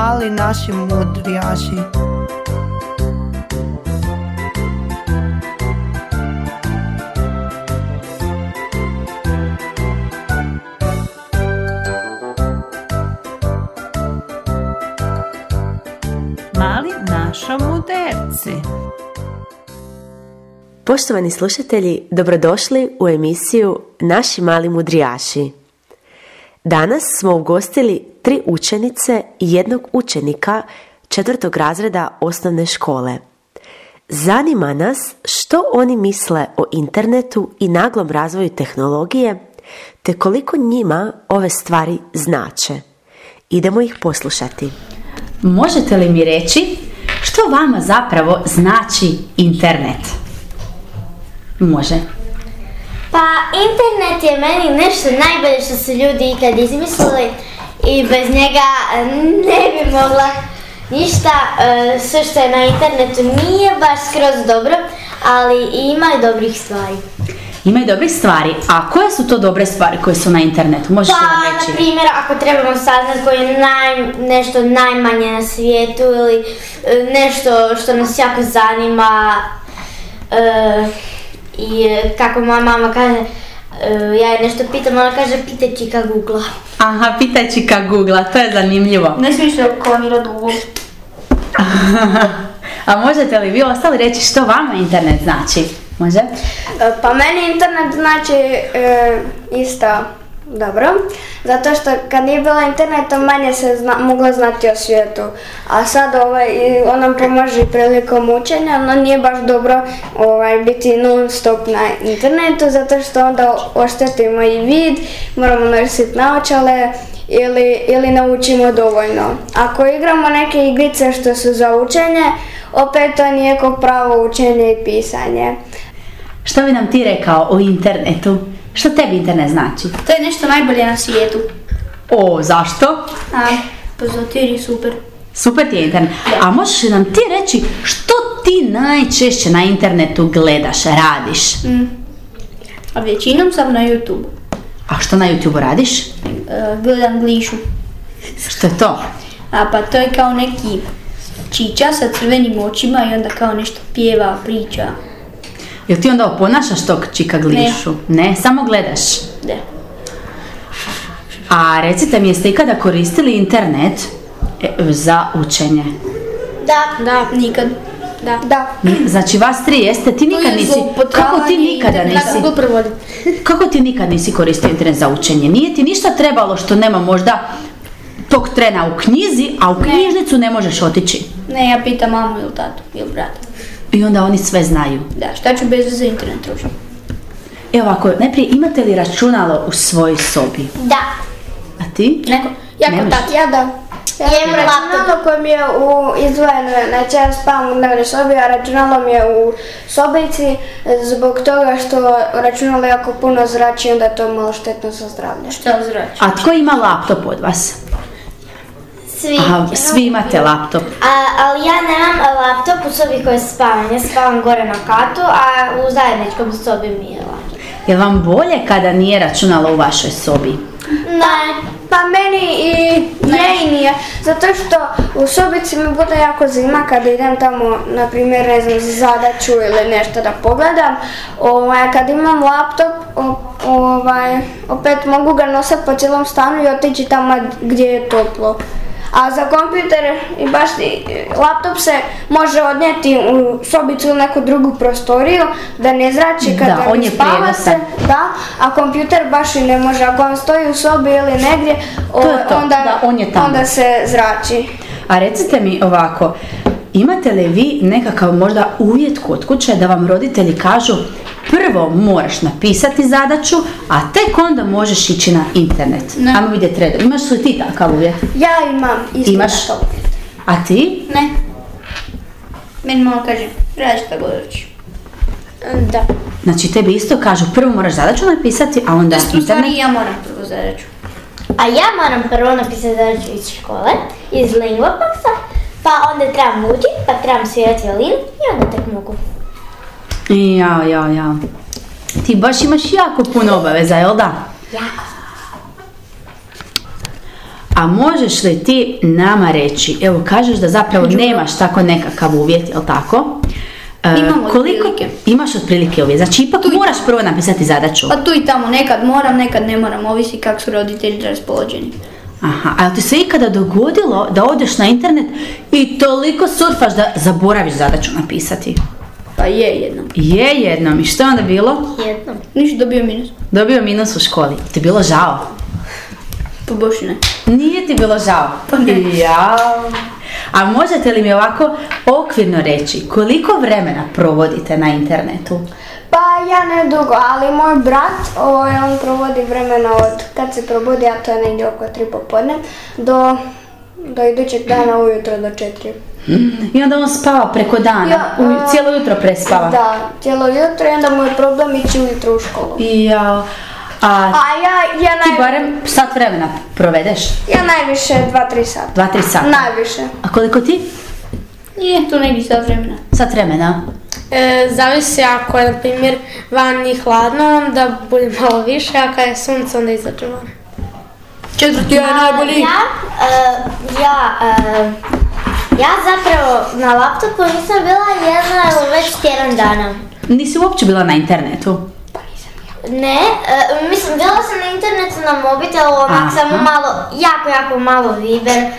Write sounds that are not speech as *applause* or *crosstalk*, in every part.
mali naši mudrijaši. Mali našo muderci. Poštovani slušatelji, dobrodošli u emisiju Naši mali mudrijaši. Danas smo ugostili tri učenice i jednog učenika četvrtog razreda osnovne škole. Zanima nas što oni misle o internetu i naglom razvoju tehnologije, te koliko njima ove stvari znače. Idemo ih poslušati. Možete li mi reći što vama zapravo znači internet? Može. Pa internet je meni nešto najbolje što su ljudi ikad izmislili i bez njega e, ne bi mogla ništa. E, Sve što je na internetu nije baš skroz dobro, ali ima i dobrih stvari. Ima i dobrih stvari, a koje su to dobre stvari koje su na internetu? Možeš Pa, nam na primjer, ako trebamo saznati koje je naj, nešto najmanje na svijetu ili e, nešto što nas jako zanima e, i kako moja mama kaže, ja je nešto pitam, ona kaže pitaj čika Google. Aha, pitaj čika Google, to je zanimljivo. Ne smiješ reklamirati dugo. *laughs* A možete li vi ostali reći što vama internet znači? Može? E, Pa meni internet znači e, isto dobro, zato što kad nije bilo interneta manje se zna, moglo znati o svijetu, a sad ovaj, on nam pomaže prilikom učenja, no nije baš dobro ovaj, biti non stop na internetu, zato što onda oštetimo i vid, moramo nositi naočale, ili, ili ne učimo dovoljno. Ako igramo neke igrice što su za učenje, opet to nije kao pravo učenje i pisanje. Što bi nam ti rekao o internetu? Što tebi internet znači? To je nešto najbolje na svijetu. O, zašto? A, pa zato jer je super. Super ti je internet. A možeš nam ti reći što ti najčešće na internetu gledaš, radiš? A većinom sam na YouTube. A što na YouTube radiš? E, gledam glišu. Što je to? A pa to je kao neki čiča sa crvenim očima i onda kao nešto pjeva, priča. Jel ti onda oponašaš tog čika glišu? Ne. samo gledaš. Da. A recite mi, jeste ikada koristili internet e, za učenje? Da, Da, nikad. Da. Da. Znači vas tri jeste, ti nikad nisi, kako ti nikada nisi, *laughs* kako ti nikad nisi koristio internet za učenje? Nije ti ništa trebalo što nema možda tog trena u knjizi, a u knjižnicu ne možeš otići. Ne, ja pitam mamu ili tatu ili brata. I onda oni sve znaju. Da, šta ću bez veze internet trošiti? Evo ovako, najprije imate li računalo u svojoj sobi? da. A ti? Neko, jako Nemaš? tak, ja da. Ja Imam laptop. koje mi je u izdvojeno, znači ja spavam u dnevnoj sobi, a računalo mi je u sobici zbog toga što računalo jako puno zrači i onda je to malo štetno za zdravlje. Šta zrači? A tko ima laptop od vas? Svi. Aha, svi imate laptop. A, ali ja nemam laptop u sobi koji spavam. Ja spavam gore na katu, a u zajedničkom sobi mi je laptop. Jel vam bolje kada nije računalo u vašoj sobi? Ne. Pa meni i je i nije, zato što u sobici mi bude jako zima kada idem tamo, na primjer, ne znam, za zadaću ili nešto da pogledam. Ovaj, kad imam laptop, ovaj, opet mogu ga nositi po cijelom stanu i otići tamo gdje je toplo. A za kompjuter i baš i laptop se može odnijeti u sobicu ili neku drugu prostoriju da ne zrači kad Da, on je spava se, da, a kompjuter baš i ne može. Ako on stoji u sobi ili negdje, To to, onda, da, on je tamo. onda se zrači. A recite mi ovako, imate li vi nekakav možda uvjet kod kuće da vam roditelji kažu prvo moraš napisati zadaću, a tek onda možeš ići na internet. Ne. Ajmo vidjeti redom. Imaš li ti takav uvjet? Ja imam isto Imaš? takav. A ti? Ne. Meni mama kaže, radi šta god. Da. Znači tebi isto kažu prvo moraš zadaću napisati, a onda U internet. stvari ja moram prvo zadaću. A ja moram prvo napisati zadaću iz škole, iz Lingvapaksa, pa onda trebam učiti, pa trebam svirati violin i onda tek mogu. Jao, jao, jao. Ti baš imaš jako puno obaveza, jel da? Jako. A možeš li ti nama reći, evo kažeš da zapravo nemaš tako nekakav uvjet, jel tako? E, Imam koliko otprilike. imaš otprilike uvjet? Znači ipak moraš prvo napisati zadaću. Pa tu i tamo, nekad moram, nekad ne moram, ovisi kako su roditelji raspoloženi. Aha, a ti se ikada dogodilo da odeš na internet i toliko surfaš da zaboraviš zadaću napisati? Pa je jednom. Je jednom, i što je onda bilo? Jednom. Niš dobio minus. Dobio minus u školi. Ti je bilo žao? Pa baš i ne. Nije ti bilo žao? Pa ne. Jao. A možete li mi ovako okvirno reći koliko vremena provodite na internetu? Pa ja ne dugo, ali moj brat, ovaj, on provodi vremena od kad se probudi, a to je negdje oko tri popodne, do, do idućeg dana ujutro do četiri. I onda on spava preko dana, Ja, a- cijelo jutro prespava. Da, cijelo jutro i onda mu je problem ići ujutro u školu. I jao. A A ja, ja, ti naj, barem sat vremena provedeš? ja najviše 2-3 sata. Dva, tri sata. Najviše. A koliko ti? Nije to negdje sad vremena. Sat vremena. E, zavisi ako je, na primjer, vani hladno, onda bude malo više, a kad je sunce, onda izađe van. Četvrti je najbolji. Ja, e, ja, e, ja zapravo na laptopu nisam bila jedna ili već tjedan dana. Nisi uopće bila na internetu? Ne, e, mislim, bila sam na internetu na mobitelu, onak Aha. samo malo, jako, jako malo Viber.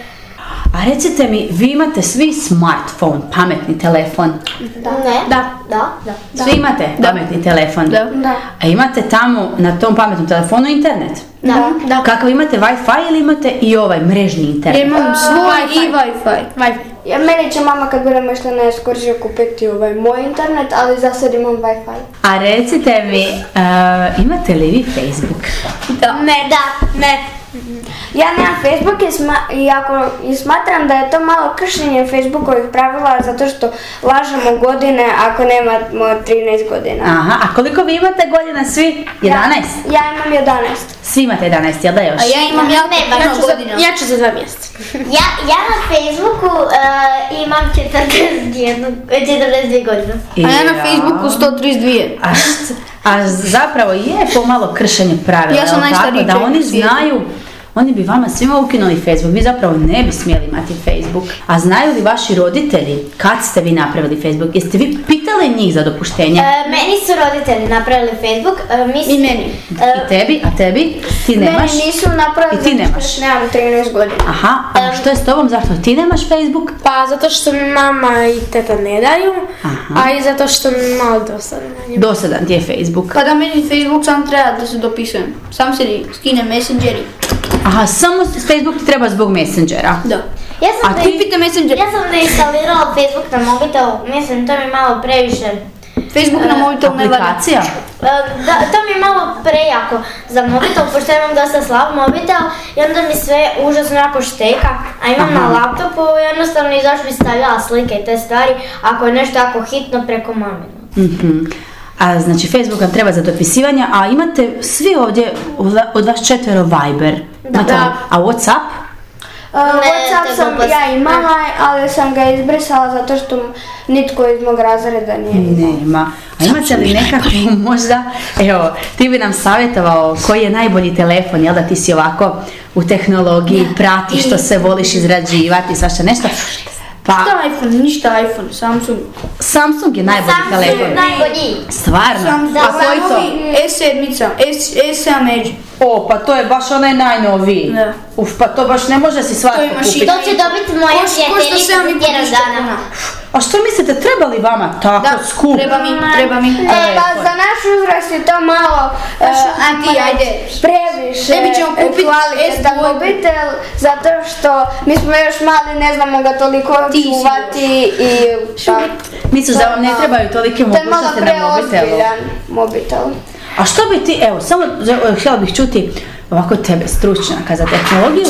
A recite mi, vi imate svi smartphone, pametni telefon? Ne? Da. Da, da. Svi imate pametni telefon? Da. Da. A imate tamo na tom pametnom telefonu internet? Da. Da. Kakav imate Wi-Fi ili imate i ovaj mrežni internet? Ja imam svoj i Wi-Fi. Wi-Fi. Ja, meni će mama kad budemo išli na ekskurziju kupiti ovaj moj internet, ali za sad imam Wi-Fi. A recite mi, e, imate li vi Facebook? Da. Ne, da, ne. Ja nemam Facebook i, sma- i, ako, i smatram da je to malo kršenje Facebookovih pravila zato što lažemo godine ako nemamo 13 godina. Aha, a koliko vi imate godina svi? 11? Ja imam 11. Svi imate 11, jel da još? A ja imam jako Ne, puno Ja ću, za, godina. ja ću za dva mjeseca. *laughs* Ja, ja na Facebooku e, imam 41, 42 godine. A ja na Facebooku 132. A, a zapravo je pomalo kršenje pravila, Ja sam najstariji tako? Da oni znaju, oni bi vama svima ukinuli Facebook, vi zapravo ne bi smjeli imati Facebook. A znaju li vaši roditelji kad ste vi napravili Facebook? Jeste vi pitali njih za dopuštenje? E, meni su roditelji napravili Facebook. E, I meni. e, I tebi, a tebi? Ti nemaš? Meni nisu napravili I ti nemaš? nemam 13 godina. Aha, a što je s tobom? Zašto ti nemaš Facebook? Pa zato što mi mama i teta ne daju, Aha. a i zato što mi malo njemu. Dosadan ti je Facebook. Pa da meni Facebook sam treba da se dopisujem. Sam se skine Messenger i... Aha, samo Facebook ti treba zbog Messengera. Da. Ja sam, A ne- ti Messenger. ja sam neinstalirala Facebook na mobitel, mislim to mi je malo previše. Facebook na mobitel ne. Aplikacija? E, Da, to mi je malo prejako za mobitel, pošto imam dosta slab mobitel i onda mi sve užasno jako šteka, a imam na laptopu jednostavno i zašto bi stavljala slike i te stvari ako je nešto jako hitno preko maminu. Mhm. A znači Facebook vam treba za dopisivanje, a imate svi ovdje od vas četvero Viber. Imate Da. A Whatsapp? Uh, Whatsapp to je sam glupost. ja imala, ali sam ga izbrisala zato što nitko iz mog razreda nije imao. Nema. A imate li nekako *laughs* možda, evo, ti bi nam savjetovao koji je najbolji telefon, jel da ti si ovako u tehnologiji, pratiš što se voliš izrađivati, svašta nešto. Pa, Šta iPhone? Ništa iPhone, Samsung. Samsung je najbolji Samsung telefon. najbolji. Stvarno? Da, A koji to? Novi S7, S, S7 Edge. O, pa to je baš onaj najnoviji. Da. Uf, pa to baš ne može si svatko kupiti. To će dobiti moja prijateljica za tjedan dana. A što mislite, treba li vama tako Da, skup? treba mi, treba mi. E, pa za naš uzrast je to malo e, a ti, ajde. previše Tebi ćemo e, kupit kvalitetan S2. mobitel zato što mi smo još mali, ne znamo ga toliko Ti čuvati i pa, Misliš da vam ne trebaju tolike to je malo mogućnosti na mobitelu? preozbiljan mobitel. A što bi ti, evo, samo htjela bih čuti ovako tebe, stručnjaka za tehnologiju,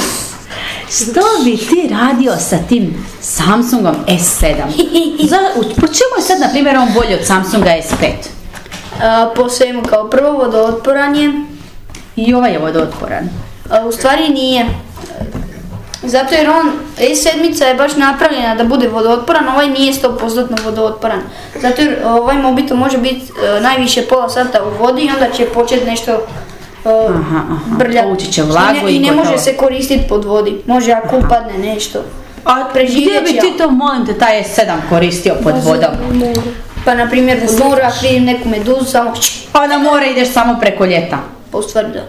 što bi ti radio sa tim Samsungom S7? Za, po čemu je sad, na primjer, on bolji od Samsunga S5? A, po svemu, kao prvo vodootporan je, I ovaj je vodootporan. a u stvari nije. Zato jer on, S7 je baš napravljena da bude vodootporan, ovaj nije 100% vodootporan. Zato jer ovaj mobitel može biti e, najviše pola sata u vodi i onda će početi nešto uh, Aha, aha. brljat. Povući će vlagu I ne, i ne može se koristiti pod vodi. Može ako upadne nešto. A gdje bi ti to, molim te, taj S7 koristio pod vodom? Pa na primjer pod moru ako vidim neku meduzu samo Pa na more ideš samo preko ljeta. pa u stvari da.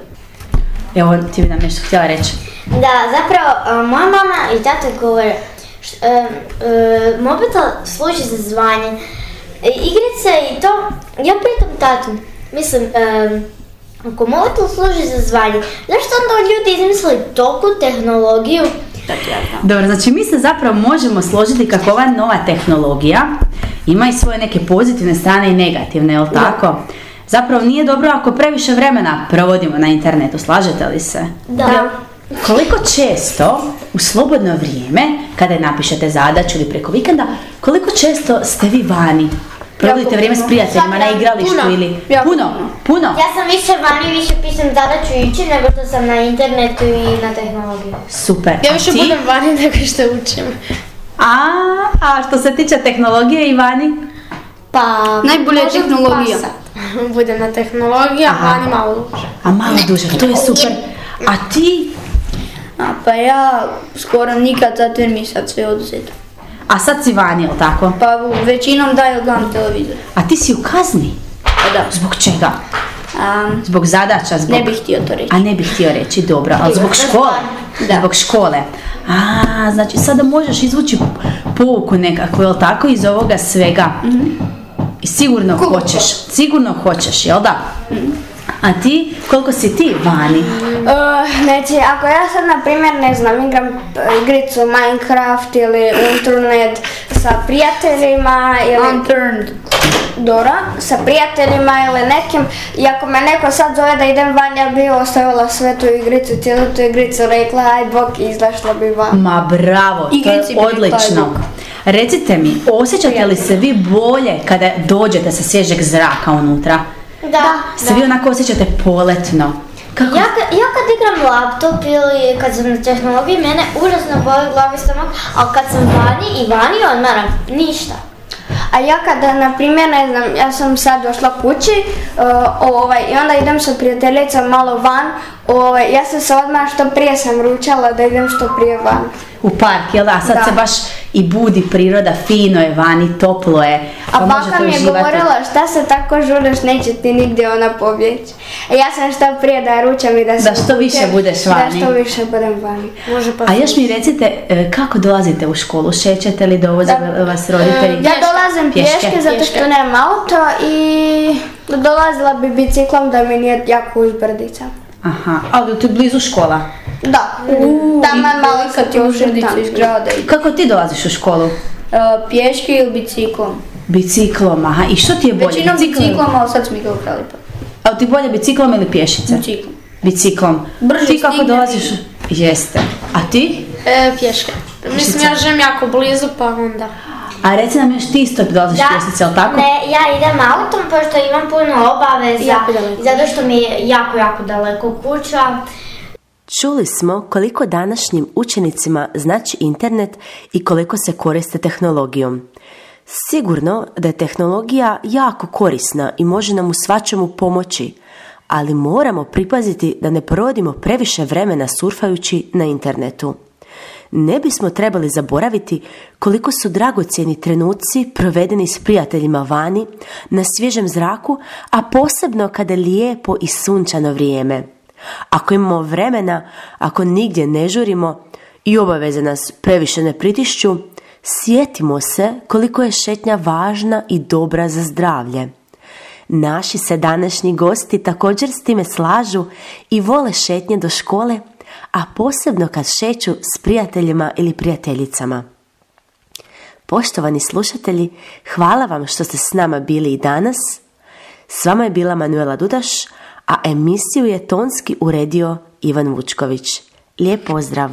Evo, ti bi nam nešto htjela reći. Da, zapravo, a, moja mama i tata govore, e, e, mobitel služi za zvanje, e, igrice i to, ja pitam tatu, mislim, e, ako mobitel služi za zvanje, zašto onda ljudi izmislili toliku tehnologiju? Dobro, znači mi se zapravo možemo složiti kako ova nova tehnologija ima i svoje neke pozitivne strane i negativne, jel tako? Zapravo nije dobro ako previše vremena provodimo na internetu, slažete li se? Da. Koliko često u slobodno vrijeme, kada napišete zadaću ili preko vikenda, koliko često ste vi vani? Provodite vrijeme s prijateljima na igralištu Puno. ili... Puno, puno. puno. Ja sam više vani, više pišem zadaću ići nego što sam na internetu i na tehnologiji. Super. Ja A više budem vani *laughs* nego što učim. A, a što se tiče tehnologije i vani? Pa... Najbolja je tehnologija. *laughs* Budem na tehnologiji, a vani malo duže. A malo duže, to je super. A ti? A pa ja skoro nikad zato jer mi sad sve oduzeto. A sad si vani, jel tako? Pa većinom daju gledam televizor. A ti si u kazni? Pa da. Zbog čega? A, Zbog zadaća, zbog... ne bih htio to reći. A ne bih htio reći, dobro, ali zbog škole? Da. Zbog škole. A, znači sada možeš izvući pouku nekakvu, jel tako, iz ovoga svega? I sigurno hoćeš, sigurno hoćeš, jel da? A ti, koliko si ti vani? Uh, znači, ako ja sad, na primjer, ne znam, igram uh, igricu Minecraft ili internet sa prijateljima ili Unturned. Dora, sa prijateljima ili nekim, i ako me neko sad zove da idem van, ja bi ostavila sve tu igricu, cijelu tu igricu, rekla aj bok i izašla bi van. Ma bravo, to je odlično. Recite mi, osjećate li se vi bolje kada dođete sa svježeg zraka unutra? Da. Se vi onako osjećate poletno? Kako? Ja, ja kad igram laptop ili kad sam na tehnologiji, mene užasno boli glavi stomak, ali kad sam vani i vani odmaram, ništa. A ja kada, na primjer, ne znam, ja sam sad došla kući uh, ovaj, i onda idem sa prijateljicom malo van, ovaj, ja sam se odmah što prije sam ručala da idem što prije van. U park, jel da? Sad Da. se baš i budi priroda, fino je vani, toplo je. A pa baka mi je uživati. govorila šta se tako žureš, neće ti nigdje ona pobjeći. E, ja sam što prije da ručam i da se Da što više upućem, budeš vani. Da što više budem vani. Može pa A još mi recite, e, kako dolazite u školu? Šećete li dovoze vas roditelji? Ja dolazim Pješke. pješke, zato što nemam auto i dolazila bi biciklom da mi nije jako uzbrdica. Aha, ali tu je blizu škola. Da, taman malo Kad uzbrdicu iz grada Kako ti dolaziš u školu? Uh, pješke ili biciklom. Biciklom, aha. I što ti je bolje? Većinom biciklom, ali sad smo ga ukrali pa. A ti bolje biciklom ili pješice? Biciklom. Biciklom. Brže ti kako dolaziš? Jeste. A ti? E, pješke. Mislim, ja živim jako blizu, pa onda... A reci nam još ti isto dolaziš pješnice, jel tako? Ne, ja idem autom pošto imam puno obaveza. Jako daleko. Zato što mi je jako, jako daleko kuća. Čuli smo koliko današnjim učenicima znači internet i koliko se koriste tehnologijom. Sigurno da je tehnologija jako korisna i može nam u svačemu pomoći, ali moramo pripaziti da ne provodimo previše vremena surfajući na internetu. Ne bismo trebali zaboraviti koliko su dragocjeni trenuci provedeni s prijateljima vani, na svježem zraku, a posebno kada je lijepo i sunčano vrijeme. Ako imamo vremena, ako nigdje ne žurimo i obaveze nas previše ne pritišću, sjetimo se koliko je šetnja važna i dobra za zdravlje. Naši se današnji gosti također s time slažu i vole šetnje do škole, a posebno kad šeću s prijateljima ili prijateljicama. Poštovani slušatelji, hvala vam što ste s nama bili i danas. S vama je bila Manuela Dudaš, a emisiju je tonski uredio Ivan Vučković. Lijep pozdrav!